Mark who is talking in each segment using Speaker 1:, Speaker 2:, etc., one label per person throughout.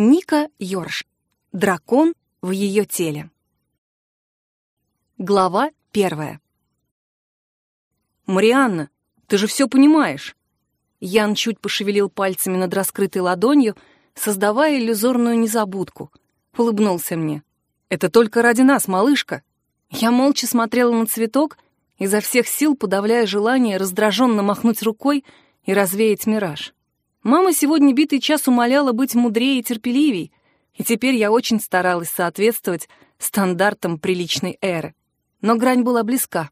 Speaker 1: Ника Йорш. Дракон в ее теле. Глава первая.
Speaker 2: «Марианна, ты же все понимаешь!» Ян чуть пошевелил пальцами над раскрытой ладонью, создавая иллюзорную незабудку. Улыбнулся мне. «Это только ради нас, малышка!» Я молча смотрела на цветок, изо всех сил подавляя желание раздраженно махнуть рукой и развеять мираж. Мама сегодня битый час умоляла быть мудрее и терпеливей, и теперь я очень старалась соответствовать стандартам приличной эры. Но грань была близка.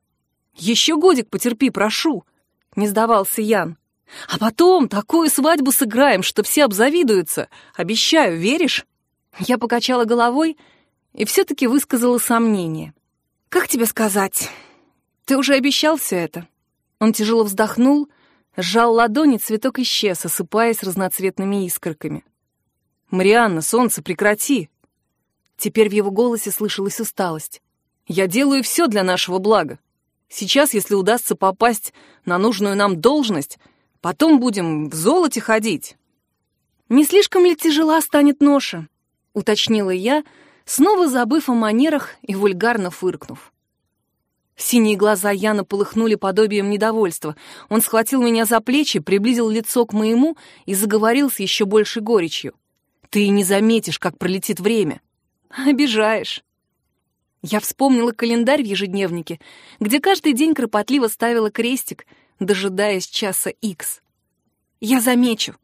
Speaker 2: «Еще годик потерпи, прошу!» — не сдавался Ян. «А потом такую свадьбу сыграем, что все обзавидуются. Обещаю, веришь?» Я покачала головой и все-таки высказала сомнение. «Как тебе сказать? Ты уже обещал все это?» Он тяжело вздохнул, сжал ладони, цветок исчез, осыпаясь разноцветными искорками. «Марианна, солнце, прекрати!» Теперь в его голосе слышалась усталость. «Я делаю все для нашего блага. Сейчас, если удастся попасть на нужную нам должность, потом будем в золоте ходить». «Не слишком ли тяжела станет ноша?» — уточнила я, снова забыв о манерах и вульгарно фыркнув. Синие глаза Яна полыхнули подобием недовольства. Он схватил меня за плечи, приблизил лицо к моему и заговорил с еще большей горечью. «Ты не заметишь, как пролетит время». «Обижаешь». Я вспомнила календарь в ежедневнике, где каждый день кропотливо ставила крестик, дожидаясь часа икс. Я замечу.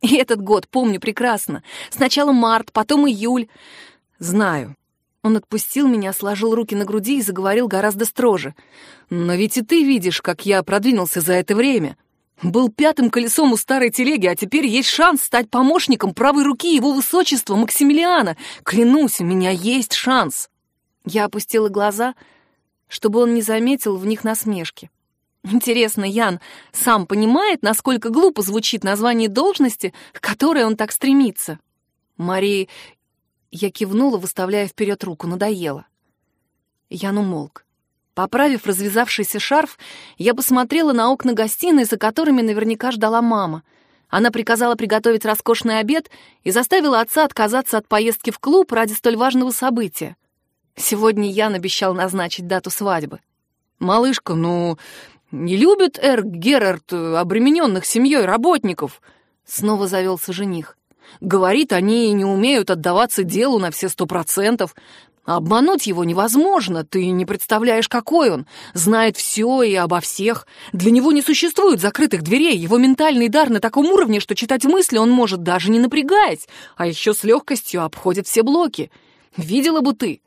Speaker 2: И этот год помню прекрасно. Сначала март, потом июль. Знаю. Он отпустил меня, сложил руки на груди и заговорил гораздо строже. Но ведь и ты видишь, как я продвинулся за это время. Был пятым колесом у старой телеги, а теперь есть шанс стать помощником правой руки его высочества Максимилиана. Клянусь, у меня есть шанс. Я опустила глаза, чтобы он не заметил в них насмешки. Интересно, Ян сам понимает, насколько глупо звучит название должности, к которой он так стремится? Мари... Я кивнула, выставляя вперед руку, надоело. Ян умолк. Поправив развязавшийся шарф, я посмотрела на окна гостиной, за которыми наверняка ждала мама. Она приказала приготовить роскошный обед и заставила отца отказаться от поездки в клуб ради столь важного события. Сегодня Ян обещал назначить дату свадьбы. «Малышка, ну, не любит Эр Герард обремененных семьей работников?» Снова завелся жених. «Говорит, они не умеют отдаваться делу на все сто процентов. Обмануть его невозможно, ты не представляешь, какой он. Знает все и обо всех. Для него не существует закрытых дверей. Его ментальный дар на таком уровне, что читать мысли он может даже не напрягаясь, а еще с легкостью обходит все блоки. Видела бы ты,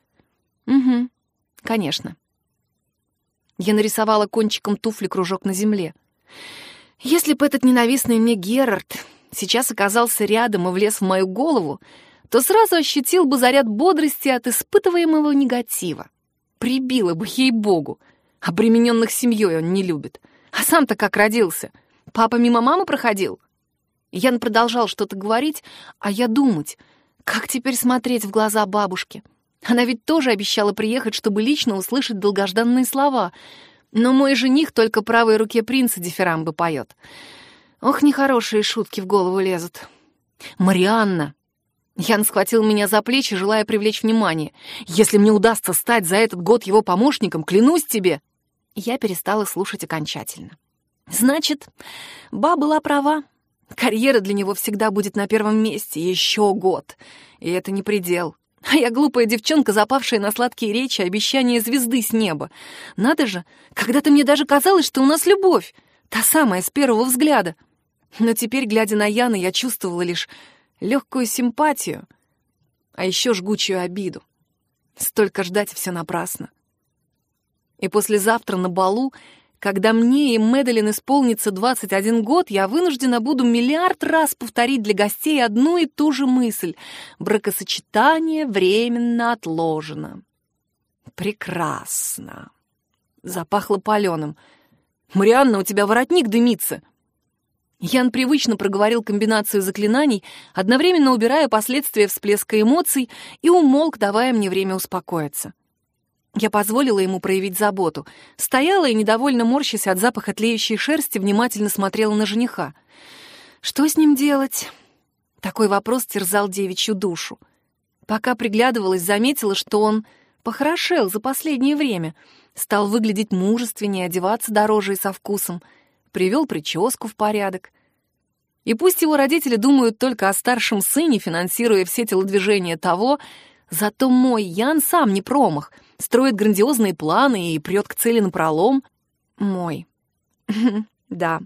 Speaker 2: Угу, конечно. Я нарисовала кончиком туфли кружок на земле. Если бы этот ненавистный мне Герард сейчас оказался рядом и влез в мою голову, то сразу ощутил бы заряд бодрости от испытываемого негатива. Прибило бы, ей-богу. Обремененных семьей он не любит. А сам-то как родился? Папа мимо мамы проходил? Ян продолжал что-то говорить, а я думать, как теперь смотреть в глаза бабушке. Она ведь тоже обещала приехать, чтобы лично услышать долгожданные слова. Но мой жених только правой руке принца дифирамбы поет. Ох, нехорошие шутки в голову лезут. «Марианна!» Ян схватил меня за плечи, желая привлечь внимание. «Если мне удастся стать за этот год его помощником, клянусь тебе!» Я перестала слушать окончательно. «Значит, ба была права. Карьера для него всегда будет на первом месте. Еще год. И это не предел. А я глупая девчонка, запавшая на сладкие речи, обещания звезды с неба. Надо же, когда-то мне даже казалось, что у нас любовь. Та самая, с первого взгляда. Но теперь, глядя на Яна, я чувствовала лишь легкую симпатию, а еще жгучую обиду. Столько ждать все напрасно. И послезавтра на балу когда мне и Мэдалин исполнится 21 год, я вынуждена буду миллиард раз повторить для гостей одну и ту же мысль. Бракосочетание временно отложено. Прекрасно. Запахло паленым. «Марианна, у тебя воротник дымится!» Ян привычно проговорил комбинацию заклинаний, одновременно убирая последствия всплеска эмоций, и умолк, давая мне время успокоиться. Я позволила ему проявить заботу. Стояла и, недовольно морщась от запаха тлеющей шерсти, внимательно смотрела на жениха. Что с ним делать?
Speaker 1: Такой вопрос терзал девичью душу. Пока приглядывалась, заметила, что он похорошел за последнее время, стал выглядеть мужественнее, одеваться дороже и со вкусом, привел прическу в порядок. И пусть его родители думают только о старшем сыне, финансируя все телодвижения того, зато мой Ян сам не промах, строит грандиозные планы и прет к цели напролом. Мой. Да,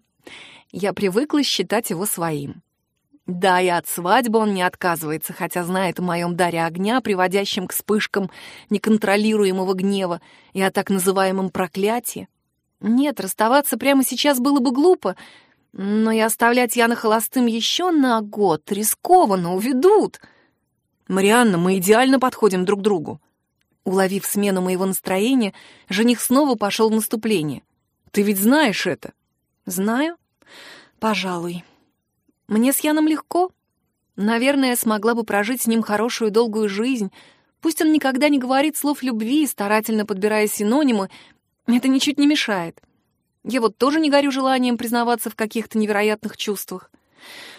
Speaker 1: я привыкла считать его своим. Да, и от свадьбы он не отказывается, хотя знает о моем даре огня, приводящем к вспышкам неконтролируемого гнева и о так называемом проклятии. Нет, расставаться прямо сейчас было бы глупо, но и оставлять Яна холостым еще на год рискованно, уведут. Марианна, мы идеально подходим друг другу. Уловив смену моего настроения, жених снова пошел в наступление. Ты ведь знаешь это? Знаю. Пожалуй. Мне с Яном легко. Наверное, я смогла бы прожить с ним хорошую долгую жизнь. Пусть он никогда не говорит слов любви, старательно подбирая синонимы, это ничуть не мешает. Я вот тоже не горю желанием признаваться в каких-то невероятных чувствах.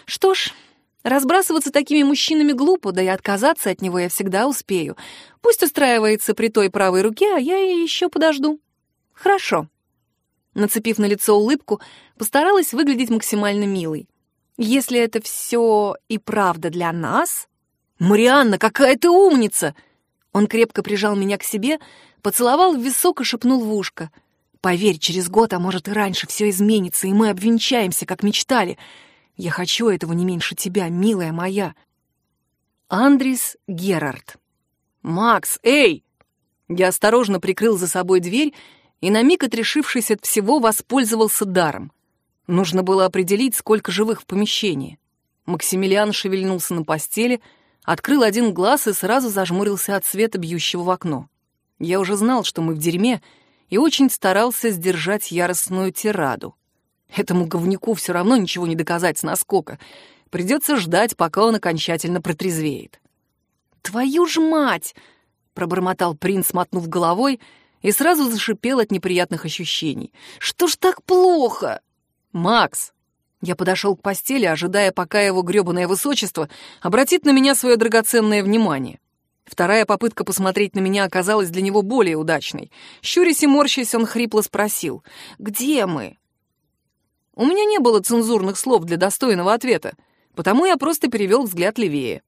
Speaker 1: Что ж, разбрасываться такими мужчинами глупо, да и отказаться от него я всегда успею. Пусть устраивается при той правой руке, а я еще подожду. Хорошо. Нацепив на лицо улыбку, постаралась выглядеть максимально милой. Если это все и правда для нас... «Марианна, какая ты умница!» Он крепко прижал меня к себе, поцеловал в висок и шепнул в ушко. «Поверь, через год, а может и раньше, все изменится, и мы обвенчаемся, как мечтали. Я хочу этого не меньше тебя, милая моя». Андрис Герард. «Макс, эй!» Я осторожно прикрыл за собой дверь и, на миг отрешившись от всего, воспользовался даром. Нужно было определить, сколько живых в помещении. Максимилиан шевельнулся на постели, открыл один глаз и сразу зажмурился от света, бьющего в окно. Я уже знал, что мы в дерьме, и очень старался сдержать яростную тираду. Этому говнюку все равно ничего не доказать с наскока. Придется ждать, пока он окончательно протрезвеет. «Твою ж мать!» — пробормотал принц, мотнув головой, и сразу зашипел от неприятных ощущений. «Что ж так плохо?» «Макс!» Я подошел к постели, ожидая, пока его грёбаное высочество обратит на меня свое драгоценное внимание. Вторая попытка посмотреть на меня оказалась для него более удачной. Щурясь и морщась, он хрипло спросил, «Где мы?» У меня не было цензурных слов для достойного ответа, потому я просто перевел взгляд левее.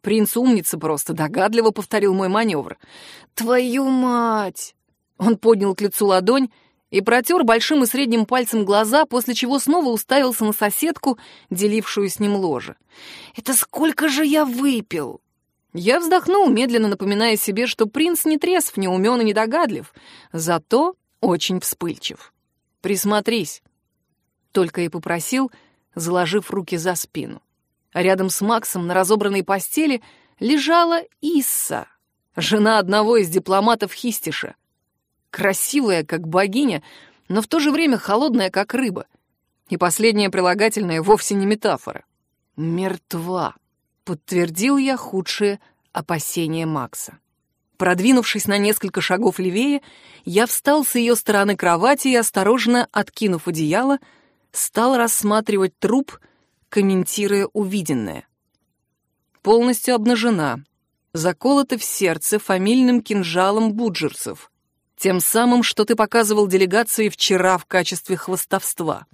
Speaker 1: Принц умница просто, догадливо повторил мой маневр. «Твою мать!» Он поднял к лицу ладонь и протер большим и средним пальцем глаза, после чего снова уставился на соседку, делившую с ним ложе. «Это сколько же я выпил?» Я вздохнул, медленно напоминая себе, что принц не трезв, не умен и недогадлив, зато очень вспыльчив. «Присмотрись», — только и попросил, заложив руки за спину. Рядом с Максом на разобранной постели лежала Исса, жена одного из дипломатов Хистиша, красивая, как богиня, но в то же время холодная, как рыба. И последнее прилагательное вовсе не метафора. «Мертва», — подтвердил я худшие опасения Макса. Продвинувшись на несколько шагов левее, я встал с ее стороны кровати и, осторожно откинув одеяло, стал рассматривать труп, комментируя увиденное. Полностью обнажена, заколота в сердце фамильным кинжалом буджерцев, тем самым, что ты показывал делегации вчера в качестве хвостовства.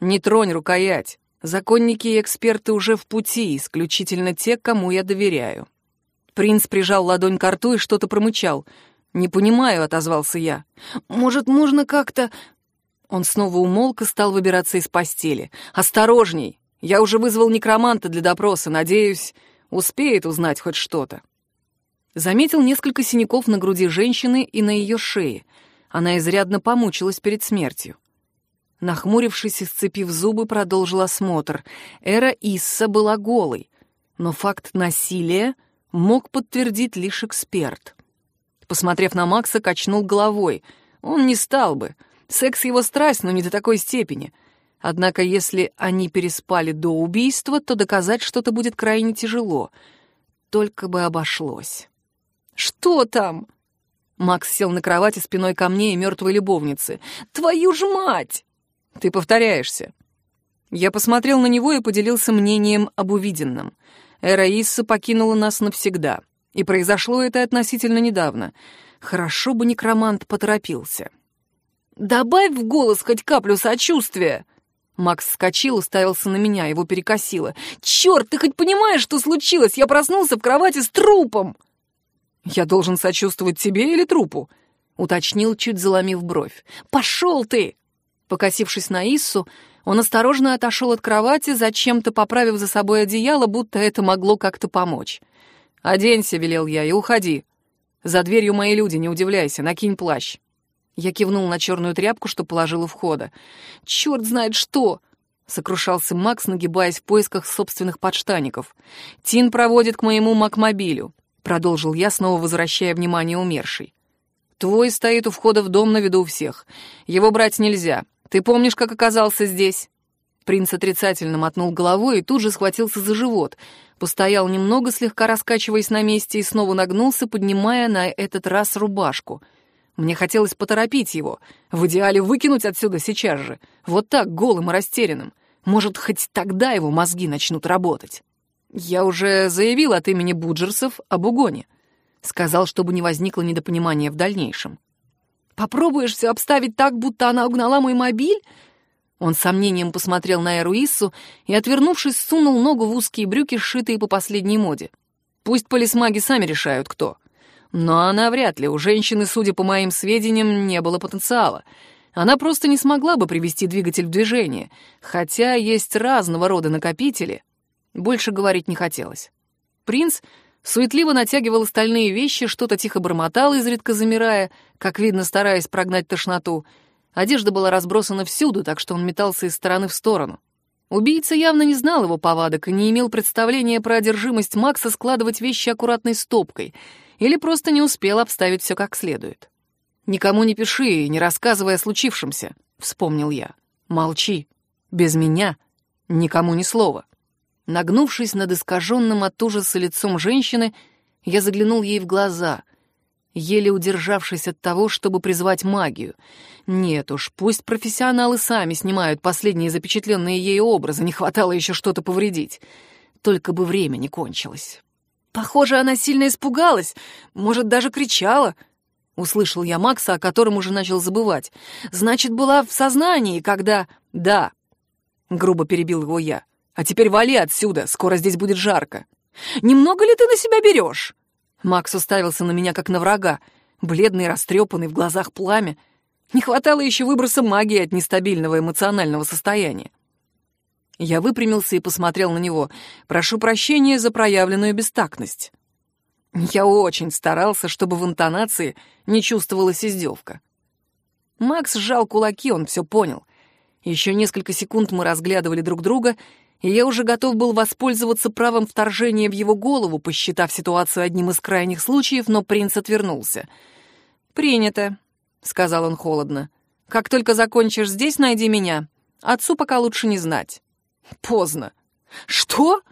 Speaker 1: Не тронь рукоять. Законники и эксперты уже в пути, исключительно те, кому я доверяю. Принц прижал ладонь к рту и что-то промычал. «Не понимаю», — отозвался я. «Может, можно как-то...» Он снова умолк и стал выбираться из постели. «Осторожней! Я уже вызвал некроманта для допроса. Надеюсь, успеет узнать хоть что-то». Заметил несколько синяков на груди женщины и на ее шее. Она изрядно помучилась перед смертью. Нахмурившись и сцепив зубы, продолжил осмотр. Эра Исса была голой, но факт насилия мог подтвердить лишь эксперт. Посмотрев на Макса, качнул головой. Он не стал бы. Секс его страсть, но не до такой степени. Однако, если они переспали до убийства, то доказать что-то будет крайне тяжело. Только бы обошлось. «Что там?» Макс сел на кровати спиной ко мне и мертвой любовнице. «Твою ж мать!» «Ты повторяешься».
Speaker 2: Я посмотрел на него и поделился мнением об увиденном. Эраисса покинула нас навсегда. И произошло это относительно недавно. Хорошо бы некромант поторопился. «Добавь в голос хоть каплю сочувствия!» Макс вскочил, уставился на меня, его перекосило. «Черт, ты хоть понимаешь, что случилось? Я проснулся в кровати с трупом!» «Я должен сочувствовать тебе или трупу?» — уточнил, чуть заломив бровь. «Пошел ты!» Покосившись на Иссу, он осторожно отошел от кровати, зачем-то поправив за собой одеяло, будто это могло как-то помочь. «Оденься», — велел я, — «и уходи. За дверью мои люди, не удивляйся, накинь плащ». Я кивнул на черную тряпку, что положил у входа. «Черт знает что!» — сокрушался Макс, нагибаясь в поисках собственных подштаников. «Тин проводит к моему макмобилю», — продолжил я, снова возвращая внимание умершей. «Твой стоит у входа в дом на виду у всех. Его брать нельзя. Ты помнишь, как оказался здесь?» Принц отрицательно мотнул головой и тут же схватился за живот. Постоял немного, слегка раскачиваясь на месте, и снова нагнулся, поднимая на этот раз рубашку — мне хотелось поторопить его, в идеале выкинуть отсюда сейчас же, вот так, голым и растерянным. Может, хоть тогда его мозги начнут работать. Я уже заявил от имени Буджерсов об угоне. Сказал, чтобы не возникло недопонимания в дальнейшем. «Попробуешь все обставить так, будто она угнала мой мобиль?» Он с сомнением посмотрел на Эруиссу и, отвернувшись, сунул ногу в узкие брюки, сшитые по последней моде. «Пусть полисмаги сами решают, кто. Но она вряд ли. У женщины, судя по моим сведениям, не было потенциала. Она просто не смогла бы привести двигатель в движение. Хотя есть разного рода накопители. Больше говорить не хотелось. Принц суетливо натягивал остальные вещи, что-то тихо бормотал, изредка замирая, как видно, стараясь прогнать тошноту. Одежда была разбросана всюду, так что он метался из стороны в сторону. Убийца явно не знал его повадок и не имел представления про одержимость Макса складывать вещи аккуратной стопкой — или просто не успел обставить все как следует. «Никому не пиши, не рассказывай о случившемся», — вспомнил я. «Молчи. Без меня. Никому ни слова». Нагнувшись над искаженным от ужаса лицом женщины, я заглянул ей в глаза, еле удержавшись от того, чтобы призвать магию. Нет уж, пусть профессионалы сами снимают последние запечатленные ею образы, не хватало еще что-то повредить. Только бы время не кончилось. Похоже, она сильно испугалась, может, даже кричала. Услышал я Макса, о котором уже начал забывать. Значит, была в сознании, когда... Да, грубо перебил его я. А теперь вали отсюда, скоро здесь будет жарко. Немного ли ты на себя берешь? Макс уставился на меня, как на врага, бледный, растрепанный, в глазах пламя. Не хватало еще выброса магии от нестабильного эмоционального состояния. Я выпрямился и посмотрел на него. «Прошу прощения за проявленную бестактность». Я очень старался, чтобы в интонации не чувствовалась издевка. Макс сжал кулаки, он все понял. Еще несколько секунд мы разглядывали друг друга, и я уже готов был воспользоваться правом вторжения в его голову, посчитав ситуацию одним из крайних случаев, но принц отвернулся. «Принято», — сказал он холодно. «Как только закончишь здесь, найди меня. Отцу пока лучше не знать». Поздно. Что?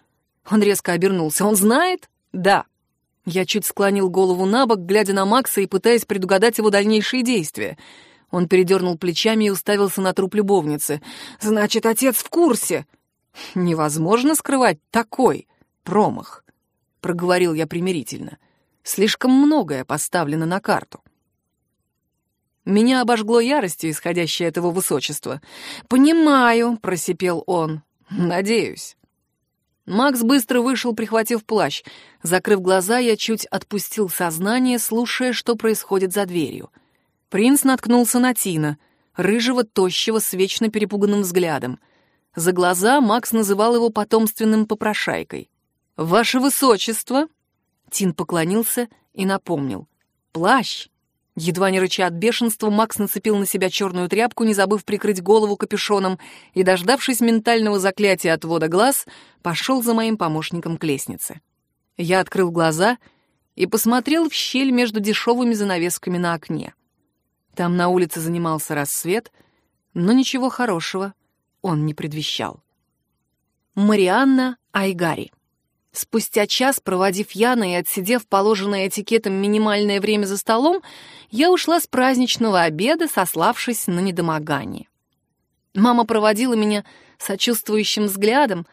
Speaker 2: Он резко обернулся. Он знает? Да. Я чуть склонил голову на бок, глядя на Макса и пытаясь предугадать его дальнейшие действия. Он передернул плечами и уставился на труп любовницы. «Значит, отец в курсе!» «Невозможно скрывать такой промах», — проговорил я примирительно. «Слишком многое поставлено на карту». Меня обожгло яростью, исходящей от его высочества. «Понимаю», — просипел он. «Надеюсь». Макс быстро вышел, прихватив плащ. Закрыв глаза, я чуть отпустил сознание, слушая, что происходит за дверью. Принц наткнулся на Тина, рыжего, тощего, с вечно перепуганным взглядом. За глаза Макс называл его потомственным попрошайкой. «Ваше высочество!» Тин поклонился и напомнил. «Плащ!» Едва не рыча от бешенства, Макс нацепил на себя черную тряпку, не забыв прикрыть голову капюшоном, и, дождавшись ментального заклятия отвода глаз, пошел за моим помощником к лестнице. Я открыл глаза и посмотрел в щель между дешевыми занавесками на окне. Там на улице занимался рассвет, но ничего хорошего он не предвещал. Марианна Айгари Спустя час, проводив Яна и отсидев положенное этикетом минимальное время за столом, я ушла с праздничного обеда, сославшись на недомогание. Мама проводила меня
Speaker 1: сочувствующим взглядом.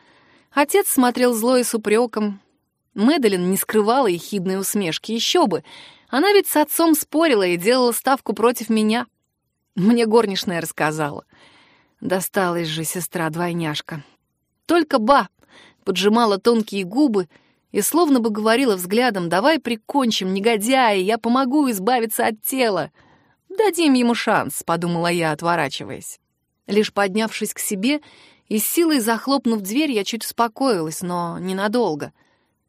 Speaker 1: Отец смотрел зло и с упреком. Мэдалин не скрывала ехидной усмешки, еще бы. Она ведь с отцом спорила и делала ставку против меня. Мне горничная рассказала. Досталась же сестра-двойняшка. Только ба поджимала тонкие губы и словно бы говорила взглядом «давай прикончим, негодяя, я помогу избавиться от тела». «Дадим ему шанс», — подумала я, отворачиваясь. Лишь поднявшись к себе и с силой захлопнув дверь, я чуть успокоилась, но ненадолго.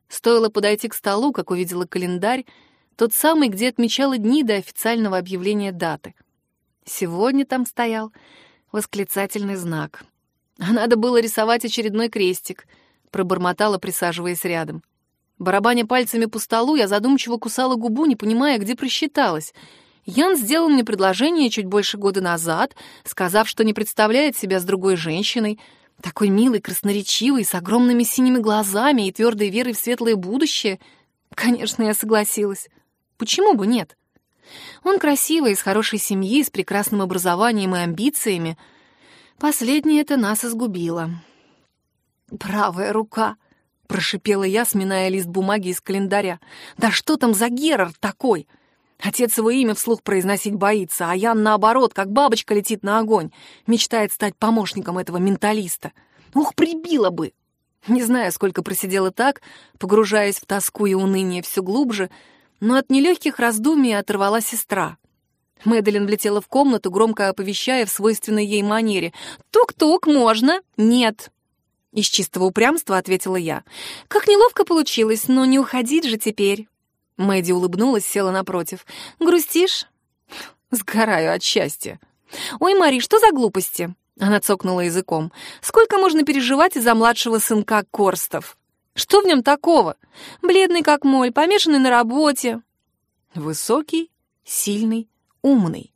Speaker 1: Стоило подойти к столу, как увидела календарь, тот самый, где отмечала дни до официального объявления даты. Сегодня там стоял восклицательный знак. А надо было рисовать очередной крестик, пробормотала, присаживаясь рядом. Барабаня пальцами по столу, я задумчиво кусала губу, не понимая, где просчиталась. Ян сделал мне предложение чуть больше года назад, сказав, что не представляет себя с другой женщиной, такой милый, красноречивый, с огромными синими глазами и твердой верой в светлое будущее. Конечно, я согласилась. Почему бы нет? Он красивый, из хорошей семьи, с прекрасным образованием и амбициями. Последнее это нас изгубило. «Правая рука», — прошипела я, сминая лист бумаги из календаря. «Да что там за Герард такой?» Отец его имя вслух произносить боится, а Ян, наоборот, как бабочка летит на огонь, мечтает стать помощником этого менталиста. Ух, прибило бы! Не знаю, сколько просидела так, погружаясь в тоску и уныние все глубже, но от нелегких раздумий оторвала сестра. Мэдалин влетела в комнату, громко оповещая в свойственной ей манере. «Тук-тук, можно?» «Нет». Из чистого упрямства ответила я. «Как неловко получилось, но не уходить же теперь». Мэдди улыбнулась, села напротив. «Грустишь?» «Сгораю от счастья». «Ой, Мари, что за глупости?» Она цокнула языком. «Сколько можно переживать из-за младшего сынка Корстов?» Что в нем такого? Бледный как моль, помешанный на работе. Высокий, сильный, умный.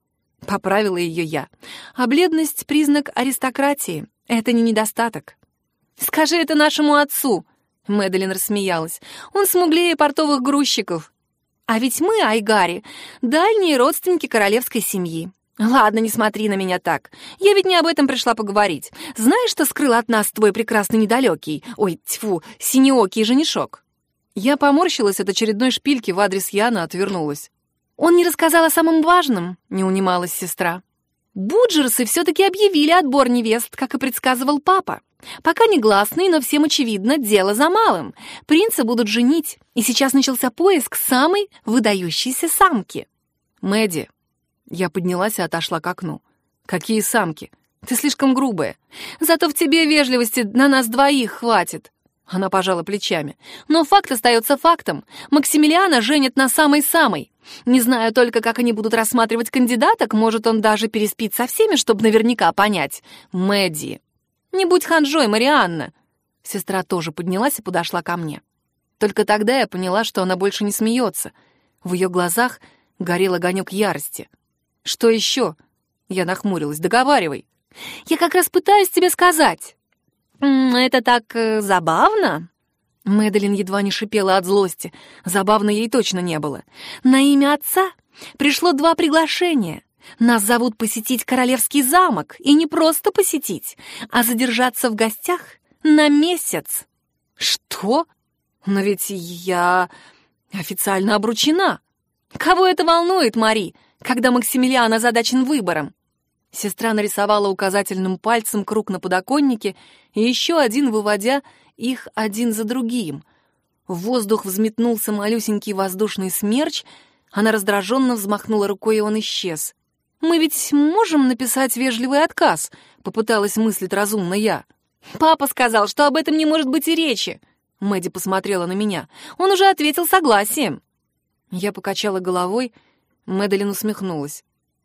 Speaker 1: Поправила ее я. А бледность — признак аристократии. Это не недостаток. Скажи это нашему отцу. Мэдалин рассмеялась. Он смуглее портовых грузчиков. А ведь мы, Айгари, дальние родственники королевской семьи. «Ладно, не смотри на меня так. Я ведь не об этом пришла поговорить. Знаешь, что скрыл от нас твой прекрасный недалекий, ой, тьфу, синеокий женишок?» Я поморщилась от очередной шпильки в адрес Яна, отвернулась. «Он не рассказал о самом важном», — не унималась сестра. «Буджерсы все-таки объявили отбор невест, как и предсказывал папа. Пока не гласный, но всем очевидно, дело за малым. Принца будут женить, и сейчас начался поиск самой выдающейся самки». «Мэдди, я поднялась и отошла к окну. «Какие самки? Ты слишком грубая. Зато в тебе вежливости на нас двоих хватит». Она пожала плечами. «Но факт остается фактом. Максимилиана женят на самой-самой. Не знаю только, как они будут рассматривать кандидаток, может, он даже переспит со всеми, чтобы наверняка понять. Мэдди. Не будь ханжой, Марианна». Сестра тоже поднялась и подошла ко мне. Только тогда я поняла, что она больше не смеется. В ее глазах горел огонек ярости. «Что еще?» Я нахмурилась. «Договаривай». «Я как раз пытаюсь тебе сказать». «Это так э, забавно?» Мэдалин едва не шипела от злости. Забавно ей точно не было. «На имя отца пришло два приглашения. Нас зовут посетить Королевский замок, и не просто посетить, а задержаться в гостях на месяц». «Что? Но ведь я официально обручена». «Кого это волнует, Мари? Когда Максимилиан озадачен выбором. Сестра нарисовала указательным пальцем круг на подоконнике и еще один, выводя их один за другим. В воздух взметнулся малюсенький воздушный смерч, она раздраженно взмахнула рукой, и он исчез. «Мы ведь можем написать вежливый отказ?» — попыталась мыслить разумно я. «Папа сказал, что об этом не может быть и речи!» Мэдди посмотрела на меня. «Он уже ответил согласием!» Я покачала головой, — Мэдалин усмехнулась.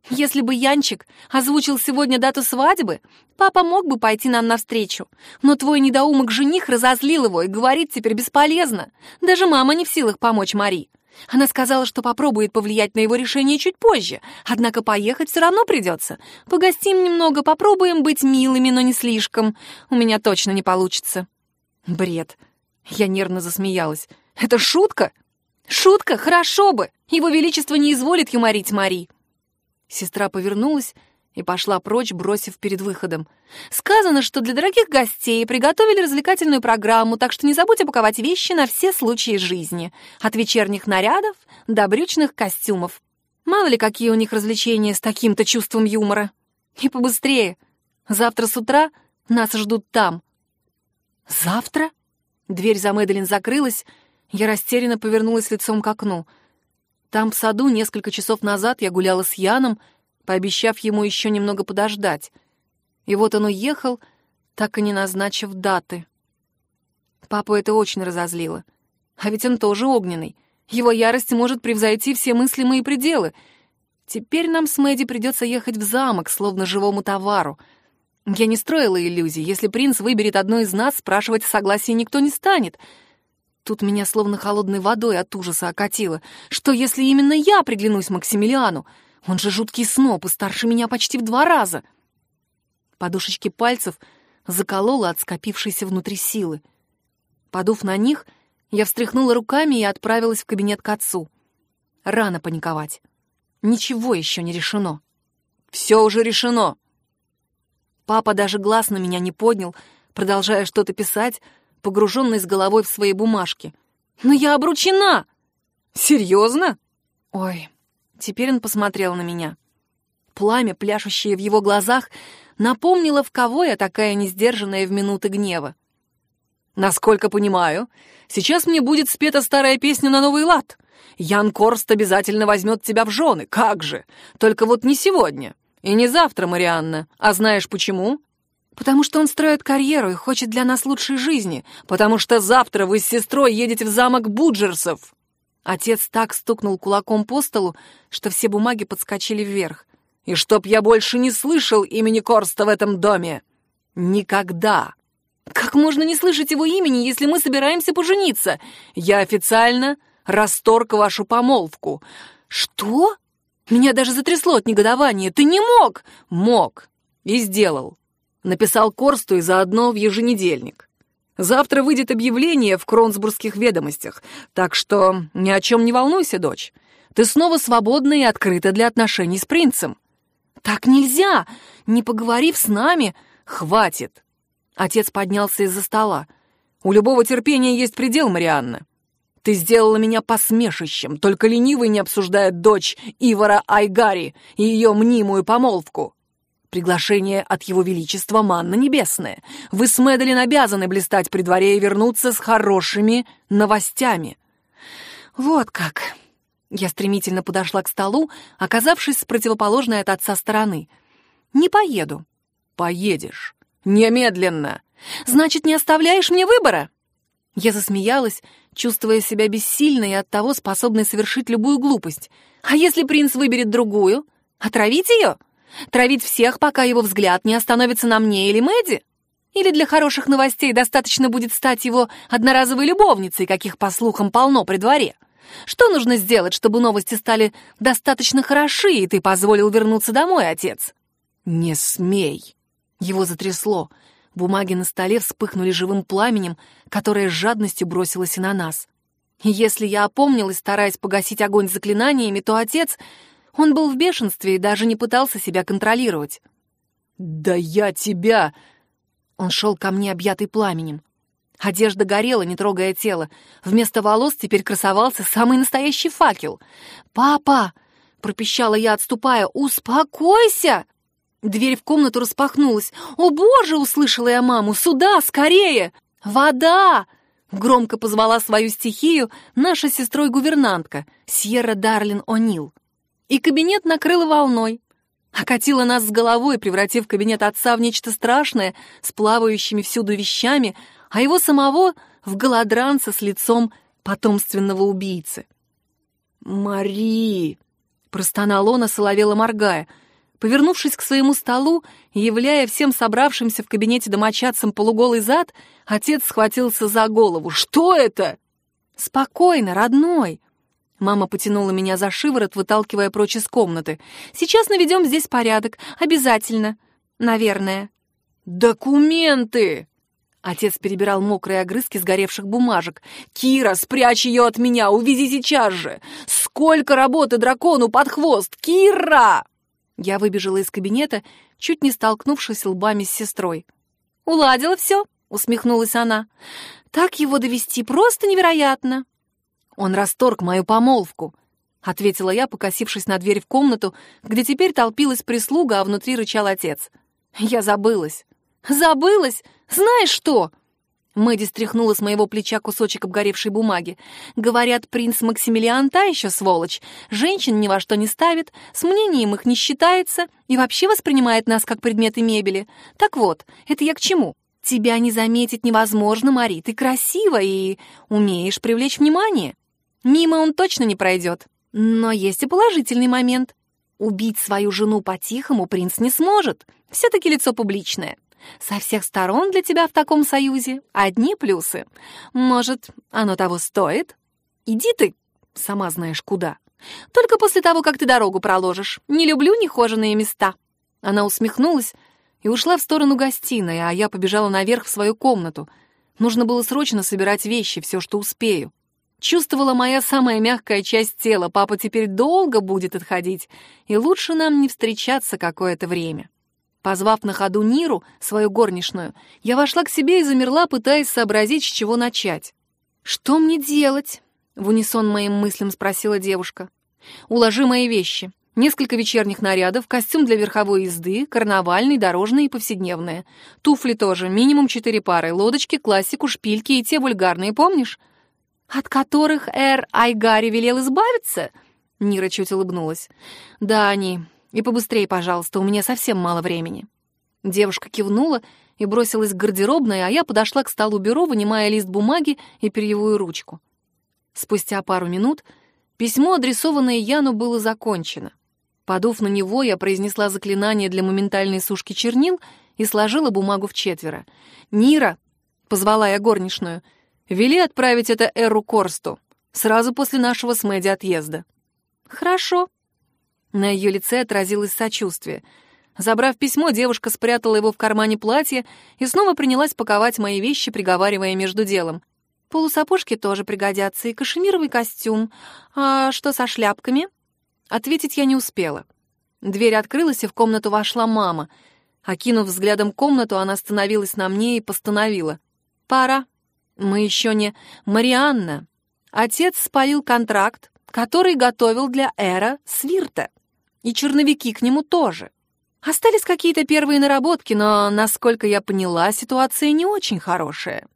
Speaker 1: «Если бы Янчик озвучил сегодня дату свадьбы, папа мог бы пойти нам навстречу. Но твой недоумок-жених разозлил его и говорит теперь бесполезно. Даже мама не в силах помочь Мари. Она сказала, что попробует повлиять на его решение чуть позже, однако поехать все равно придется. Погостим немного, попробуем быть милыми, но не слишком. У меня точно не получится». «Бред». Я нервно засмеялась. «Это шутка?» «Шутка? Хорошо бы! Его Величество не изволит юморить Мари!» Сестра повернулась и пошла прочь, бросив перед выходом. «Сказано, что для дорогих гостей приготовили развлекательную программу, так что не забудь упаковать вещи на все случаи жизни, от вечерних нарядов до брючных костюмов. Мало ли, какие у них развлечения с таким-то чувством юмора. И побыстрее. Завтра с утра нас ждут там». «Завтра?» Дверь за Мэдалин закрылась, я растерянно повернулась лицом к окну. Там, в саду, несколько часов назад я гуляла с Яном, пообещав ему еще немного подождать. И вот он уехал, так и не назначив даты. Папу это очень разозлило. А ведь он тоже огненный. Его ярость может превзойти все мыслимые пределы. Теперь нам с Мэдди придется ехать в замок, словно живому товару. Я не строила иллюзий. Если принц выберет одну из нас, спрашивать согласия никто не станет. Тут меня словно холодной водой от ужаса окатило. Что, если именно я приглянусь Максимилиану? Он же жуткий сноб и старше меня почти в два раза. Подушечки пальцев заколола от скопившейся внутри силы. Подув на них, я встряхнула руками и отправилась в кабинет к отцу. Рано паниковать. Ничего еще не решено. Все уже решено. Папа даже глаз на меня не поднял, продолжая что-то писать, погруженный с головой в свои бумажки. «Но я обручена!» «Серьезно?» «Ой, Теперь он посмотрел на меня. Пламя, пляшущее в его глазах, напомнило, в кого я такая несдержанная в минуты гнева. «Насколько понимаю, сейчас мне будет спета старая песня на новый лад. Ян Корст обязательно возьмет тебя в жены, как же! Только вот не сегодня и не завтра, Марианна. А знаешь почему?» «Потому что он строит карьеру и хочет для нас лучшей жизни. Потому что завтра вы с сестрой едете в замок Буджерсов!» Отец так стукнул кулаком по столу, что все бумаги подскочили вверх. «И чтоб я больше не слышал имени Корста в этом доме! Никогда!» «Как можно не слышать его имени, если мы собираемся пожениться? Я официально расторг вашу помолвку». «Что?» Меня даже затрясло от негодования. «Ты не мог!» «Мог. И сделал. Написал Корсту и заодно в еженедельник. Завтра выйдет объявление в Кронсбургских ведомостях, так что ни о чем не волнуйся, дочь. Ты снова свободна и открыта для отношений с принцем. Так нельзя! Не поговорив с нами, хватит. Отец поднялся из-за стола. У любого терпения есть предел, Марианна. Ты сделала меня посмешищем, только ленивый не обсуждает дочь Ивара Айгари и ее мнимую помолвку. Приглашение от Его Величества Манна Небесная. Вы с Мэдалин обязаны блистать при дворе и вернуться с хорошими новостями». «Вот как». Я стремительно подошла к столу, оказавшись с противоположной от отца стороны. «Не поеду». «Поедешь. Немедленно». «Значит, не оставляешь мне выбора?» Я засмеялась, чувствуя себя бессильной и оттого способной совершить любую глупость. «А если принц выберет другую? Отравить ее?» Травить всех, пока его взгляд не остановится на мне или Мэдди? Или для хороших новостей достаточно будет стать его одноразовой любовницей, каких, по слухам, полно при дворе? Что нужно сделать, чтобы новости стали достаточно хороши, и ты позволил вернуться домой, отец? Не смей. Его затрясло. Бумаги на столе вспыхнули живым пламенем, которое с жадностью бросилось и на нас. Если я опомнилась, стараясь погасить огонь заклинаниями, то отец он был в бешенстве и даже не пытался себя контролировать. «Да я тебя!» Он шел ко мне, объятый пламенем. Одежда горела, не трогая тело. Вместо волос теперь красовался самый настоящий факел. «Папа!» — пропищала я, отступая. «Успокойся!» Дверь в комнату распахнулась. «О, боже!» — услышала я маму. «Сюда, скорее! Вода!» Громко позвала свою стихию наша сестрой-гувернантка, Сьерра Дарлин О'Нил и кабинет накрыло волной. Окатило нас с головой, превратив кабинет отца в нечто страшное, с плавающими всюду вещами, а его самого в голодранца с лицом потомственного убийцы. «Мари!» — простонал он, осоловело моргая. Повернувшись к своему столу являя всем собравшимся в кабинете домочадцам полуголый зад, отец схватился за голову. «Что это?» «Спокойно, родной!» Мама потянула меня за шиворот, выталкивая прочь из комнаты. «Сейчас наведем здесь порядок. Обязательно. Наверное». «Документы!» Отец перебирал мокрые огрызки сгоревших бумажек. «Кира, спрячь ее от меня! Увези сейчас же! Сколько работы дракону под хвост! Кира!» Я выбежала из кабинета, чуть не столкнувшись лбами с сестрой. «Уладила все», — усмехнулась она. «Так его довести просто невероятно». «Он расторг мою помолвку», — ответила я, покосившись на дверь в комнату, где теперь толпилась прислуга, а внутри рычал отец. Я забылась. «Забылась? Знаешь что?» Мэдди стряхнула с моего плеча кусочек обгоревшей бумаги. «Говорят, принц Максимилиан та еще сволочь. Женщин ни во что не ставит, с мнением их не считается и вообще воспринимает нас как предметы мебели. Так вот, это я к чему? Тебя не заметить невозможно, Мари. Ты красива и умеешь привлечь внимание. Мимо он точно не пройдет. Но есть и положительный момент. Убить свою жену по-тихому принц не сможет. Все-таки лицо публичное. Со всех сторон для тебя в таком союзе одни плюсы. Может, оно того стоит? Иди ты, сама знаешь куда. Только после того, как ты дорогу проложишь. Не люблю нехоженные места». Она усмехнулась и ушла в сторону гостиной, а я побежала наверх в свою комнату. Нужно было срочно собирать вещи, все, что успею. Чувствовала моя самая мягкая часть тела, папа теперь долго будет отходить, и лучше нам не встречаться какое-то время. Позвав на ходу Ниру, свою горничную, я вошла к себе и замерла, пытаясь сообразить, с чего начать. «Что мне делать?» — в унисон моим мыслям спросила девушка. «Уложи мои вещи. Несколько вечерних нарядов, костюм для верховой езды, карнавальный, дорожный и повседневные. Туфли тоже, минимум четыре пары, лодочки, классику, шпильки и те вульгарные, помнишь? От которых Эр Айгари велел избавиться?» Нира чуть улыбнулась. «Да, они. И побыстрее, пожалуйста, у меня совсем мало времени». Девушка кивнула и бросилась к гардеробной, а я подошла к столу бюро, вынимая лист бумаги и перьевую ручку. Спустя пару минут письмо, адресованное Яну, было закончено. Подув на него, я произнесла заклинание для моментальной сушки чернил и сложила бумагу в четверо. «Нира!» — позвала я горничную. «Вели отправить это Эру Корсту, сразу после нашего с Мэдди отъезда». «Хорошо», на ее лице отразилось сочувствие. Забрав письмо, девушка спрятала его в кармане платья и снова принялась паковать мои вещи, приговаривая между делом. «Полусапожки тоже пригодятся, и кашемировый костюм. А что со шляпками?» Ответить я не успела. Дверь открылась, и в комнату вошла мама. Окинув взглядом комнату, она остановилась на мне и постановила. «Пора. Мы еще не... Марианна. Отец спалил контракт, который готовил для Эра Свирта. И черновики к нему тоже. Остались какие-то первые наработки, но, насколько я поняла, ситуация не очень хорошая.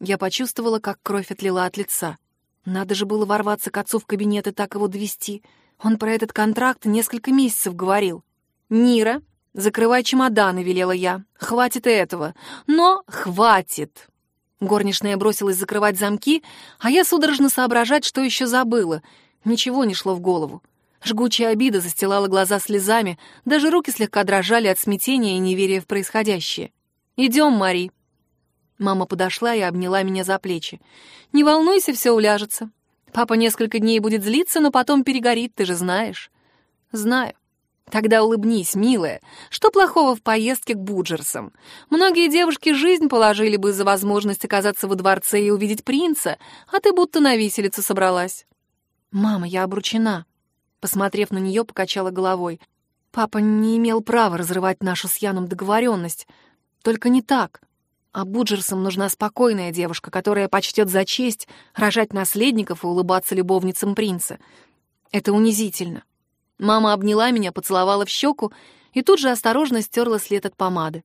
Speaker 1: Я почувствовала, как кровь отлила от лица. Надо же было ворваться к отцу в кабинет и так его довести. Он про этот контракт несколько месяцев говорил. «Нира, закрывай чемоданы», — велела я. «Хватит и этого». «Но хватит!» Горничная бросилась закрывать замки, а я судорожно соображать, что еще забыла. Ничего не шло в голову. Жгучая обида застилала глаза слезами, даже руки слегка дрожали от смятения и неверия в происходящее. «Идем, Мари». Мама подошла и обняла меня за плечи. «Не волнуйся, все уляжется. Папа несколько дней будет злиться, но потом перегорит, ты же знаешь». «Знаю». Тогда улыбнись, милая. Что плохого в поездке к Буджерсам? Многие девушки жизнь положили бы за возможность оказаться во дворце и увидеть принца, а ты будто на виселицу собралась. Мама, я обручена. Посмотрев на нее, покачала головой. Папа не имел права разрывать нашу с Яном договоренность. Только не так. А Буджерсам нужна спокойная девушка, которая почтет за честь рожать наследников и улыбаться любовницам принца. Это унизительно. Мама обняла меня, поцеловала в щеку и тут же осторожно стерла след от помады.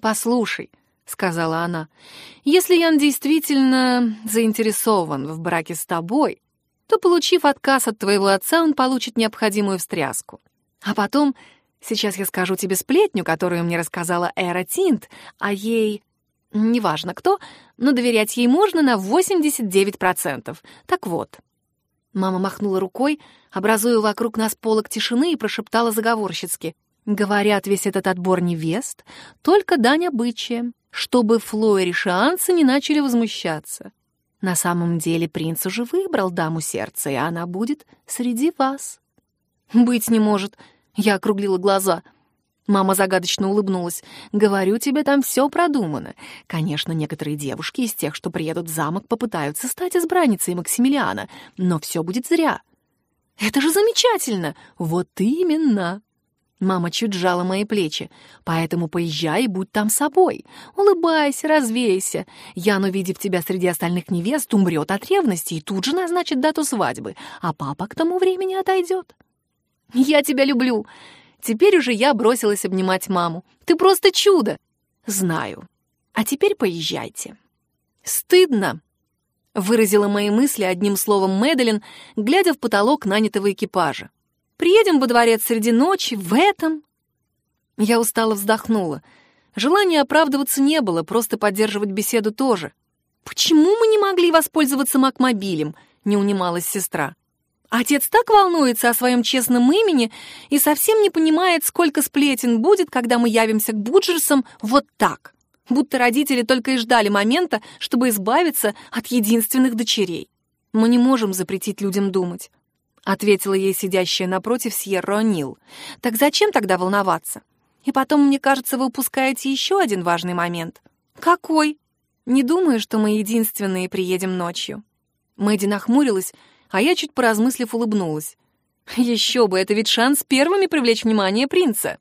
Speaker 1: «Послушай», — сказала она, — «если Ян действительно заинтересован в браке с тобой, то, получив отказ от твоего отца, он получит необходимую встряску. А потом, сейчас я скажу тебе сплетню, которую мне рассказала Эра Тинт, а ей... Неважно кто, но доверять ей можно на 89%. Так вот. Мама махнула рукой, образуя вокруг нас полок тишины и прошептала заговорщицки. Говорят, весь этот отбор невест — только дань обычаям, чтобы Фло и Шианцы не начали возмущаться. На самом деле принц уже выбрал даму сердца, и она будет среди вас. Быть не может. Я округлила глаза. Мама загадочно улыбнулась. «Говорю тебе, там все продумано. Конечно, некоторые девушки из тех, что приедут в замок, попытаются стать избранницей Максимилиана, но все будет зря». «Это же замечательно!» «Вот именно!» Мама чуть сжала мои плечи. «Поэтому поезжай и будь там собой. Улыбайся, развейся. Ян, увидев тебя среди остальных невест, умрет от ревности и тут же назначит дату свадьбы, а папа к тому времени отойдет». «Я тебя люблю!» Теперь уже я бросилась обнимать маму. «Ты просто чудо!» «Знаю. А теперь поезжайте». «Стыдно!» — выразила мои мысли одним словом Мэдалин, глядя в потолок нанятого экипажа. Приедем во дворец среди ночи, в этом...» Я устало вздохнула. Желания оправдываться не было, просто поддерживать беседу тоже. «Почему мы не могли воспользоваться Макмобилем?» — не унималась сестра. Отец так волнуется о своем честном имени и совсем не понимает, сколько сплетен будет, когда мы явимся к Буджерсам вот так, будто родители только и ждали момента, чтобы избавиться от единственных дочерей. Мы не можем запретить людям думать. — ответила ей сидящая напротив Сьерра Нил. «Так зачем тогда волноваться? И потом, мне кажется, вы упускаете еще один важный момент». «Какой?» «Не думаю, что мы единственные приедем ночью». Мэдди нахмурилась, а я, чуть поразмыслив, улыбнулась. «Еще бы, это ведь шанс первыми привлечь внимание принца».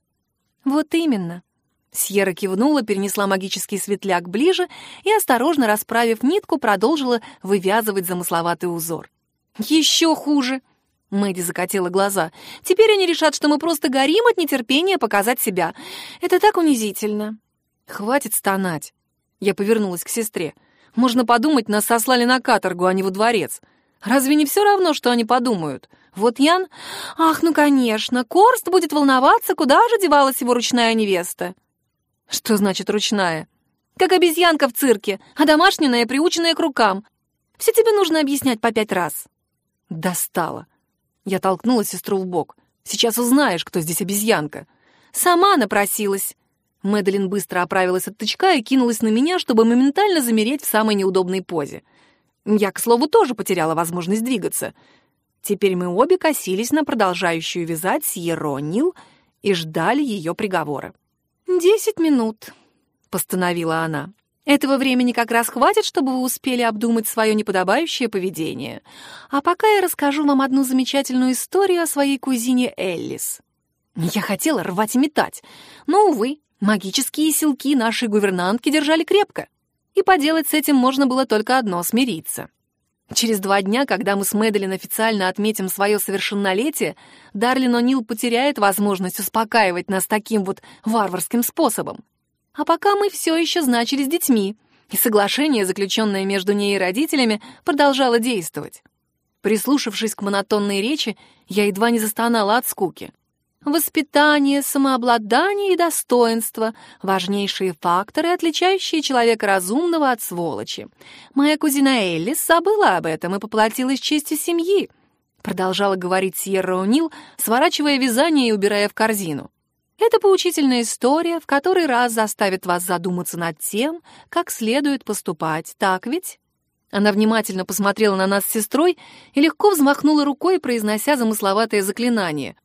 Speaker 1: «Вот именно». Сьерра кивнула, перенесла магический светляк ближе и, осторожно расправив нитку, продолжила вывязывать замысловатый узор. «Еще хуже!» Мэдди закатила глаза. «Теперь они решат, что мы просто горим от нетерпения показать себя. Это так унизительно». «Хватит стонать». Я повернулась к сестре. «Можно подумать, нас сослали на каторгу, а не во дворец. Разве не все равно, что они подумают? Вот Ян... Ах, ну конечно, Корст будет волноваться, куда же девалась его ручная невеста». «Что значит ручная?» «Как обезьянка в цирке, а домашняя, приученная к рукам. Все тебе нужно объяснять по пять раз». «Достала». Я толкнула сестру в бок. «Сейчас узнаешь, кто здесь обезьянка». «Сама напросилась». Мэдалин быстро оправилась от тычка и кинулась на меня, чтобы моментально замереть в самой неудобной позе. Я, к слову, тоже потеряла возможность двигаться. Теперь мы обе косились на продолжающую вязать Сьерро Нил и ждали ее приговора. «Десять минут», — постановила она. Этого времени как раз хватит, чтобы вы успели обдумать свое неподобающее поведение. А пока я расскажу вам одну замечательную историю о своей кузине Эллис. Я хотела рвать и метать, но, увы, магические силки нашей гувернантки держали крепко. И поделать с этим можно было только одно — смириться. Через два дня, когда мы с Мэдалин официально отметим свое совершеннолетие, Дарлин О'Нил потеряет возможность успокаивать нас таким вот варварским способом. А пока мы все еще значились детьми, и соглашение, заключенное между ней и родителями, продолжало действовать. Прислушавшись к монотонной речи, я едва не застонала от скуки. Воспитание, самообладание и достоинство — важнейшие факторы, отличающие человека разумного от сволочи. Моя кузина Эллис забыла об этом и поплатилась честью семьи, продолжала говорить Сьерра О'Нил, сворачивая вязание и убирая в корзину. Это поучительная история, в который раз заставит вас задуматься над тем, как следует поступать, так ведь? Она внимательно посмотрела на нас с сестрой и легко взмахнула рукой, произнося замысловатое заклинание.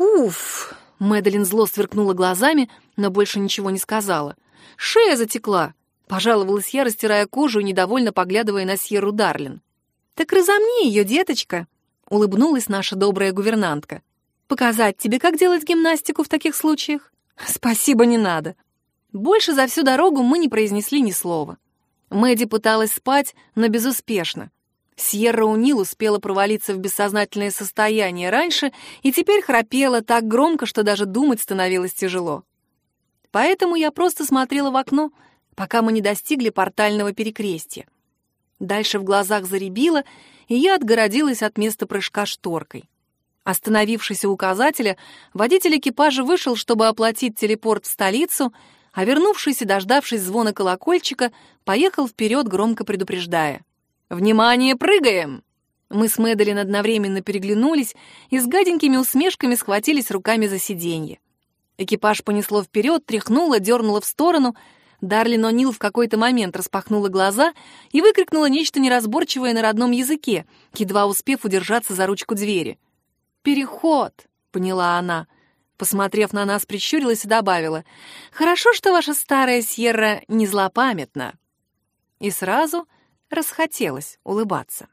Speaker 1: «Уф!» — Мэдалин зло сверкнула глазами, но больше ничего не сказала. «Шея затекла!» — пожаловалась я, растирая кожу и недовольно поглядывая на Сьерру Дарлин. «Так разомни ее, деточка!» — улыбнулась наша добрая гувернантка. Показать тебе, как делать гимнастику в таких случаях? Спасибо, не надо. Больше за всю дорогу мы не произнесли ни слова. Мэдди пыталась спать, но безуспешно. Сьерра Унил успела провалиться в бессознательное состояние раньше и теперь храпела так громко, что даже думать становилось тяжело. Поэтому я просто смотрела в окно, пока мы не достигли портального перекрестия. Дальше в глазах заребило, и я отгородилась от места прыжка шторкой. Остановившись у указателя, водитель экипажа вышел, чтобы оплатить телепорт в столицу, а вернувшись и дождавшись звона колокольчика, поехал вперед, громко предупреждая. «Внимание, прыгаем!» Мы с Мэдалин одновременно переглянулись и с гаденькими усмешками схватились руками за сиденье. Экипаж понесло вперед, тряхнуло, дернуло в сторону. Дарлин О'Нил в какой-то момент распахнула глаза и выкрикнула нечто неразборчивое на родном языке, едва успев удержаться за ручку двери — «Переход», — поняла она. Посмотрев на нас, прищурилась и добавила. «Хорошо, что ваша старая Сьерра не злопамятна». И сразу расхотелось улыбаться.